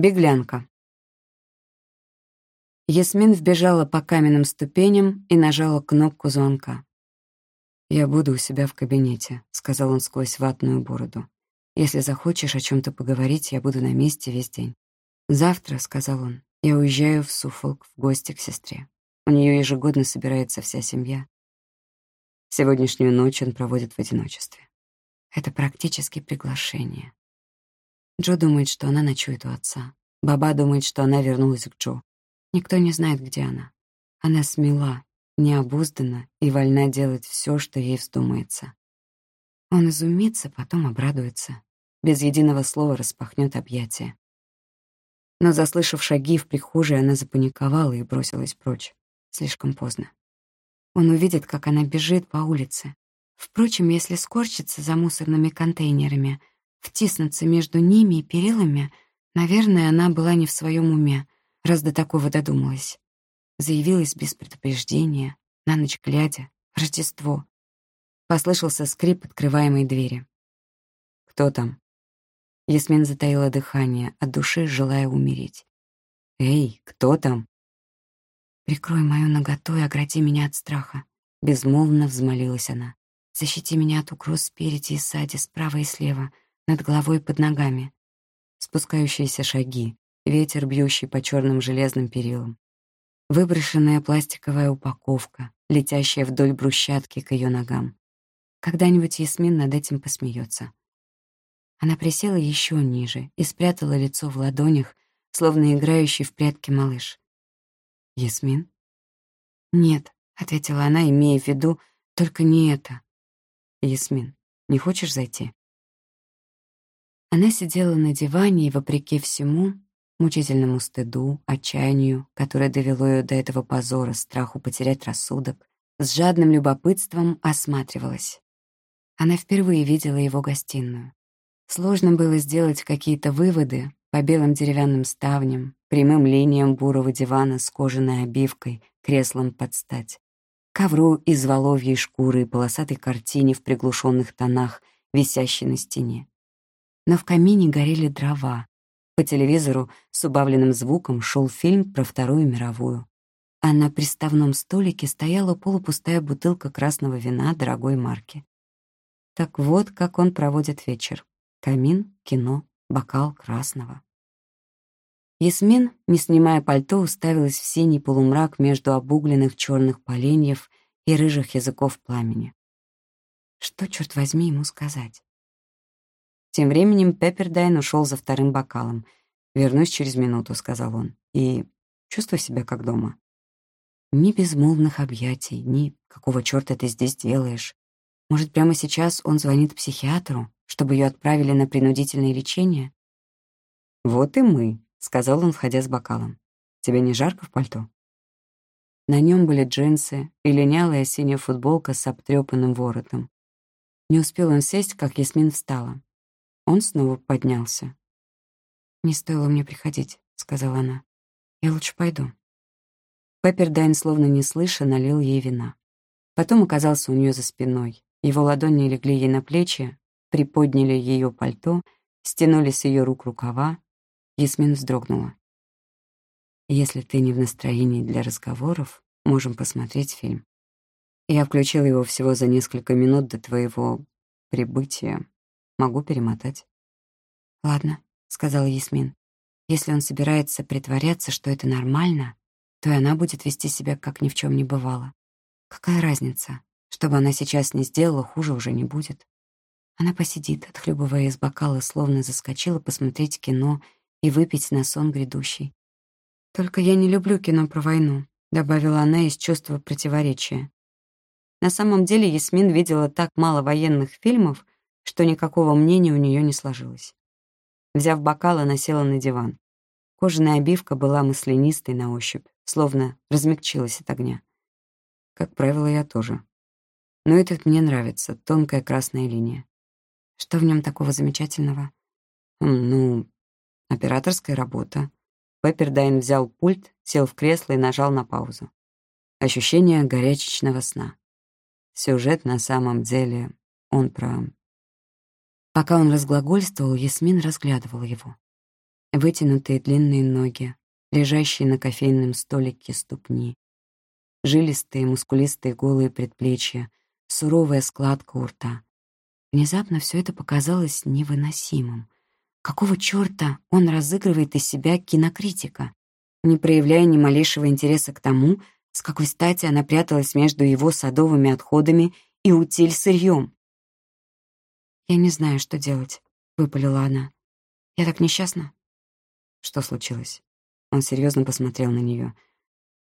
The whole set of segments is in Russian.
Беглянка. Ясмин вбежала по каменным ступеням и нажала кнопку звонка. «Я буду у себя в кабинете», — сказал он сквозь ватную бороду. «Если захочешь о чем то поговорить, я буду на месте весь день». «Завтра», — сказал он, — «я уезжаю в Суфолк в гости к сестре. У нее ежегодно собирается вся семья. Сегодняшнюю ночь он проводит в одиночестве. Это практически приглашение. Джо думает, что она ночует у отца. Баба думает, что она вернулась к Джо. Никто не знает, где она. Она смела, необуздана и вольна делать все, что ей вздумается. Он изумится, потом обрадуется. Без единого слова распахнет объятия. Но, заслышав шаги в прихожей, она запаниковала и бросилась прочь. Слишком поздно. Он увидит, как она бежит по улице. Впрочем, если скорчиться за мусорными контейнерами, втиснуться между ними и перилами, наверное, она была не в своем уме, раз до такого додумалась. Заявилась без предупреждения, на ночь глядя, Рождество. Послышался скрип открываемой двери. «Кто там?» Ясмин затаила дыхание, от души желая умереть. «Эй, кто там?» «Прикрой мою наготу и огради меня от страха», — безмолвно взмолилась она. «Защити меня от угроз спереди и сзади, справа и слева, над головой под ногами». Спускающиеся шаги, ветер, бьющий по черным железным перилам. Выброшенная пластиковая упаковка, летящая вдоль брусчатки к ее ногам. Когда-нибудь Ясмин над этим посмеется. Она присела еще ниже и спрятала лицо в ладонях, словно играющий в прятки малыш. «Ясмин?» «Нет», — ответила она, имея в виду, только не это. «Ясмин, не хочешь зайти?» Она сидела на диване и, вопреки всему, мучительному стыду, отчаянию, которое довело ее до этого позора, страху потерять рассудок, с жадным любопытством осматривалась. Она впервые видела его гостиную. Сложно было сделать какие-то выводы по белым деревянным ставням, прямым линиям бурого дивана с кожаной обивкой, креслом под стать, ковру из воловьей шкуры и полосатой картине в приглушенных тонах, висящей на стене. Но в камине горели дрова. По телевизору с убавленным звуком шел фильм про Вторую мировую. А на приставном столике стояла полупустая бутылка красного вина дорогой марки. Так вот, как он проводит вечер. Камин, кино, бокал красного. Ясмин, не снимая пальто, уставилась в синий полумрак между обугленных черных поленьев и рыжих языков пламени. Что, черт возьми, ему сказать? Тем временем Пеппердайн ушел за вторым бокалом. «Вернусь через минуту», — сказал он. «И чувствуй себя как дома». Ни безмолвных объятий, ни «какого черта ты здесь делаешь?». Может, прямо сейчас он звонит психиатру, чтобы ее отправили на принудительное лечение? «Вот и мы», — сказал он, входя с бокалом. «Тебе не жарко в пальто?» На нем были джинсы и линялая синяя футболка с обтрепанным воротом. Не успел он сесть, как Ясмин встала. Он снова поднялся. «Не стоило мне приходить», — сказала она. «Я лучше пойду». Пеппердайн, словно не слыша, налил ей вина. Потом оказался у нее за спиной. Его ладони легли ей на плечи, приподняли ее пальто, стянули с ее рук рукава, Ясмин вздрогнула. «Если ты не в настроении для разговоров, можем посмотреть фильм. Я включил его всего за несколько минут до твоего прибытия. Могу перемотать». «Ладно», — сказала Ясмин. «Если он собирается притворяться, что это нормально, то и она будет вести себя, как ни в чем не бывало. Какая разница? Что бы она сейчас не сделала, хуже уже не будет. Она посидит, отхлебывая из бокала, словно заскочила посмотреть кино и выпить на сон грядущий. «Только я не люблю кино про войну», — добавила она из чувства противоречия. На самом деле Ясмин видела так мало военных фильмов, что никакого мнения у нее не сложилось. Взяв бокал, она села на диван. Кожаная обивка была маслянистой на ощупь, словно размягчилась от огня. Как правило, я тоже. Но этот мне нравится, тонкая красная линия. Что в нем такого замечательного? Ну, Операторская работа. Пеппердайн взял пульт, сел в кресло и нажал на паузу. Ощущение горячечного сна. Сюжет на самом деле он про... Пока он разглагольствовал, Ясмин разглядывала его. вытянутые длинные ноги, лежащие на кофейном столике ступни, жилистые, мускулистые голые предплечья, суровая складка у рта. Внезапно все это показалось невыносимым. Какого чёрта он разыгрывает из себя кинокритика, не проявляя ни малейшего интереса к тому, с какой стати она пряталась между его садовыми отходами и утиль сырьем? «Я не знаю, что делать», — выпалила она. «Я так несчастна». Что случилось? Он серьезно посмотрел на нее.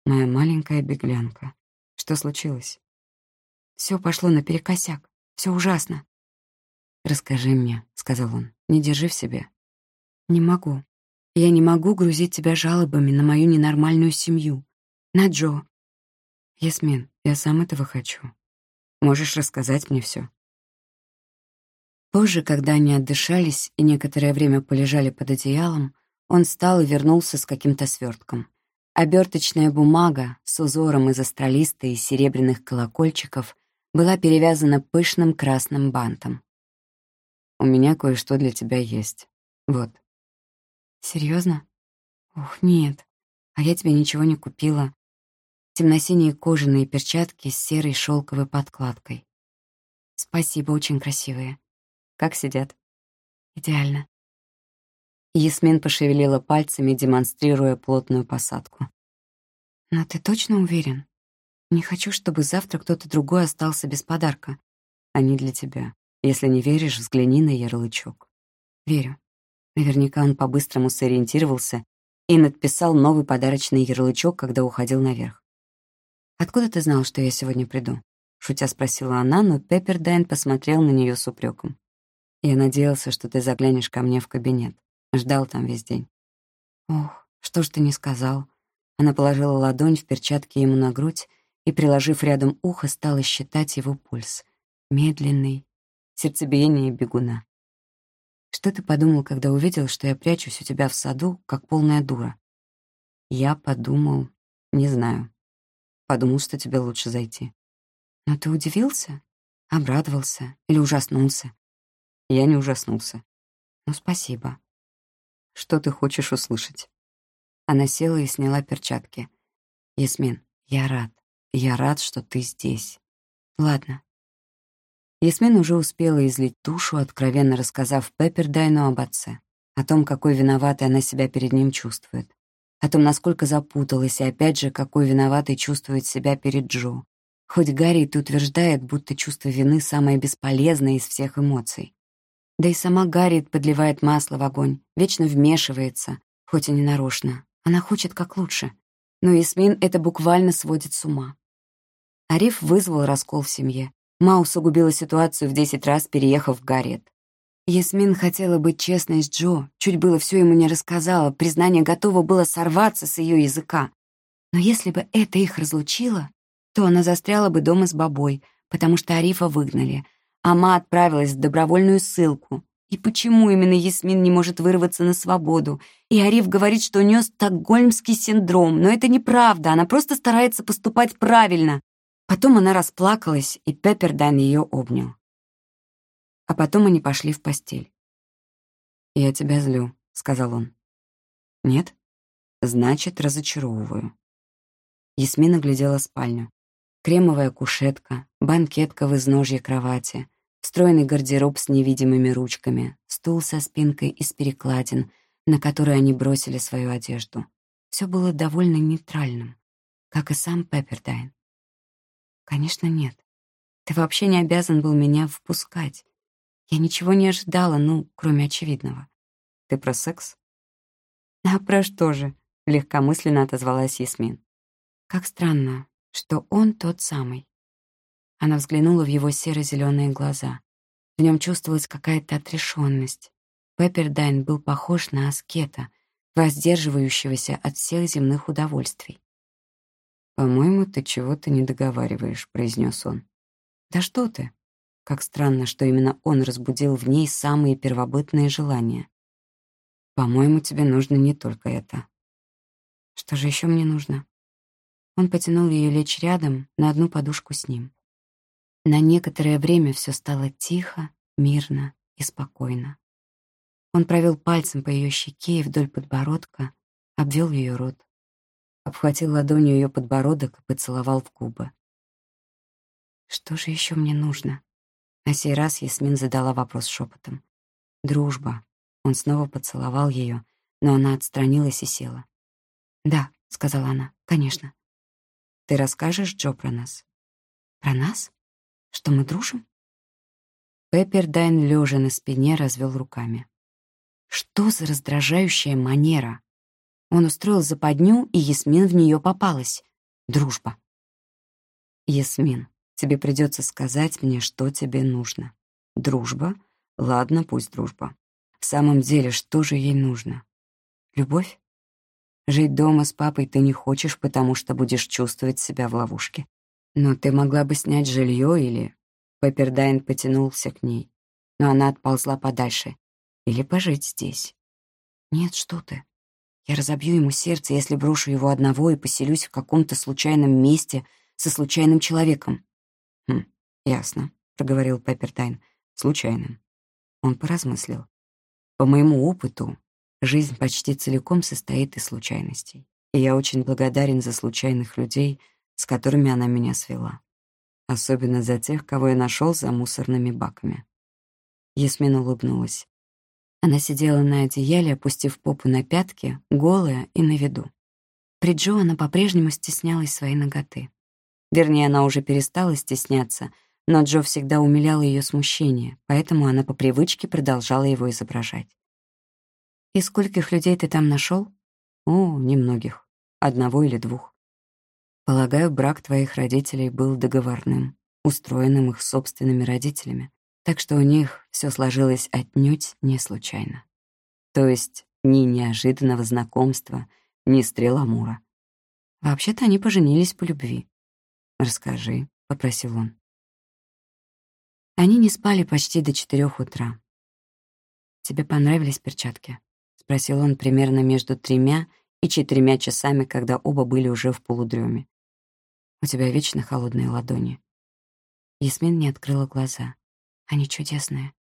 «Моя маленькая беглянка. Что случилось?» Все пошло наперекосяк. Все ужасно. «Расскажи мне», — сказал он. «Не держи в себе». «Не могу. Я не могу грузить тебя жалобами на мою ненормальную семью. На Джо. Ясмин, я сам этого хочу. Можешь рассказать мне все. Позже, когда они отдышались и некоторое время полежали под одеялом, он встал и вернулся с каким-то свертком. Оберточная бумага с узором из астролиста и серебряных колокольчиков была перевязана пышным красным бантом. «У меня кое-что для тебя есть. Вот». «Серьезно? Ух, нет. А я тебе ничего не купила. Темно-синие кожаные перчатки с серой шелковой подкладкой. Спасибо, очень красивые. Как сидят? Идеально. Ясмин пошевелила пальцами, демонстрируя плотную посадку. «Но ты точно уверен? Не хочу, чтобы завтра кто-то другой остался без подарка. Они для тебя. Если не веришь, взгляни на ярлычок». «Верю». Наверняка он по-быстрому сориентировался и надписал новый подарочный ярлычок, когда уходил наверх. «Откуда ты знал, что я сегодня приду?» Шутя спросила она, но Пеппердайн посмотрел на нее с упреком. «Я надеялся, что ты заглянешь ко мне в кабинет. Ждал там весь день. Ох, что ж ты не сказал? Она положила ладонь в перчатке ему на грудь и, приложив рядом ухо, стала считать его пульс. Медленный, сердцебиение бегуна. Что ты подумал, когда увидел, что я прячусь у тебя в саду, как полная дура? Я подумал, не знаю. Подумал, что тебе лучше зайти. Но ты удивился? Обрадовался или ужаснулся? Я не ужаснулся. Ну, спасибо. Что ты хочешь услышать?» Она села и сняла перчатки. «Ясмин, я рад. Я рад, что ты здесь. Ладно». Ясмин уже успела излить душу, откровенно рассказав Пеппердайну об отце, о том, какой виноватой она себя перед ним чувствует, о том, насколько запуталась, и опять же, какой виноватой чувствует себя перед Джо. Хоть Гарри и утверждает, будто чувство вины самое бесполезное из всех эмоций. Да и сама Гарриет подливает масло в огонь, вечно вмешивается, хоть и не. Она хочет как лучше. Но Ясмин это буквально сводит с ума. Ариф вызвал раскол в семье. Ма усугубила ситуацию в десять раз, переехав в Гарриет. Ясмин хотела быть честной с Джо, чуть было все ему не рассказала, признание готово было сорваться с ее языка. Но если бы это их разлучило, то она застряла бы дома с бабой, потому что Арифа выгнали, Ама отправилась в добровольную ссылку. И почему именно Ясмин не может вырваться на свободу? И Ариф говорит, что у нее стокгольмский синдром, но это неправда, она просто старается поступать правильно. Потом она расплакалась, и Пеппердайн ее обнял. А потом они пошли в постель. «Я тебя злю», — сказал он. «Нет? Значит, разочаровываю». Ясмин оглядела спальню. Кремовая кушетка, банкетка в изножье кровати, встроенный гардероб с невидимыми ручками, стул со спинкой из перекладин, на который они бросили свою одежду. Все было довольно нейтральным, как и сам Пеппердайн. «Конечно, нет. Ты вообще не обязан был меня впускать. Я ничего не ожидала, ну, кроме очевидного. Ты про секс?» «А про что же?» — легкомысленно отозвалась Ясмин. «Как странно, что он тот самый. Она взглянула в его серо-зеленые глаза. В нем чувствовалась какая-то отрешенность. Пеппердайн был похож на аскета, воздерживающегося от всех земных удовольствий. «По-моему, ты чего-то не договариваешь», — произнес он. «Да что ты?» Как странно, что именно он разбудил в ней самые первобытные желания. «По-моему, тебе нужно не только это». «Что же еще мне нужно?» Он потянул ее лечь рядом на одну подушку с ним. На некоторое время все стало тихо, мирно и спокойно. Он провел пальцем по ее щеке и вдоль подбородка, обвел ее рот, обхватил ладонью ее подбородок и поцеловал в губы. «Что же еще мне нужно?» На сей раз Ясмин задала вопрос шепотом. «Дружба». Он снова поцеловал ее, но она отстранилась и села. «Да», — сказала она, — «конечно». «Ты расскажешь Джо про нас?» «Про нас? Что мы дружим?» Пеппердайн, лежа на спине, развел руками. Что за раздражающая манера? Он устроил западню, и Ясмин в нее попалась. Дружба. Ясмин, тебе придется сказать мне, что тебе нужно. Дружба? Ладно, пусть дружба. В самом деле, что же ей нужно? Любовь? Жить дома с папой ты не хочешь, потому что будешь чувствовать себя в ловушке. Но ты могла бы снять жилье или... Пеппердайн потянулся к ней, но она отползла подальше. Или пожить здесь. Нет, что ты. Я разобью ему сердце, если брошу его одного и поселюсь в каком-то случайном месте со случайным человеком. Хм, ясно, проговорил Пеппертайн. Случайным. Он поразмыслил. По моему опыту, жизнь почти целиком состоит из случайностей. И я очень благодарен за случайных людей, с которыми она меня свела. Особенно за тех, кого я нашел за мусорными баками. Ясмин улыбнулась. Она сидела на одеяле, опустив попу на пятки, голая и на виду. При Джо она по-прежнему стеснялась своей ноготы. Вернее, она уже перестала стесняться, но Джо всегда умилял ее смущение, поэтому она по привычке продолжала его изображать. «И скольких людей ты там нашел? «О, немногих. Одного или двух. Полагаю, брак твоих родителей был договорным, устроенным их собственными родителями. Так что у них все сложилось отнюдь не случайно. То есть ни неожиданного знакомства, ни стрела Мура. Вообще-то они поженились по любви. «Расскажи», — попросил он. Они не спали почти до четырех утра. «Тебе понравились перчатки?» — спросил он примерно между тремя и четырьмя часами, когда оба были уже в полудреме. «У тебя вечно холодные ладони». Ясмин не открыла глаза. Они чудесные.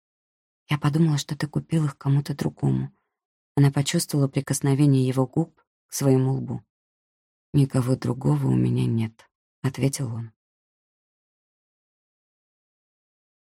Я подумала, что ты купил их кому-то другому. Она почувствовала прикосновение его губ к своему лбу. «Никого другого у меня нет», — ответил он.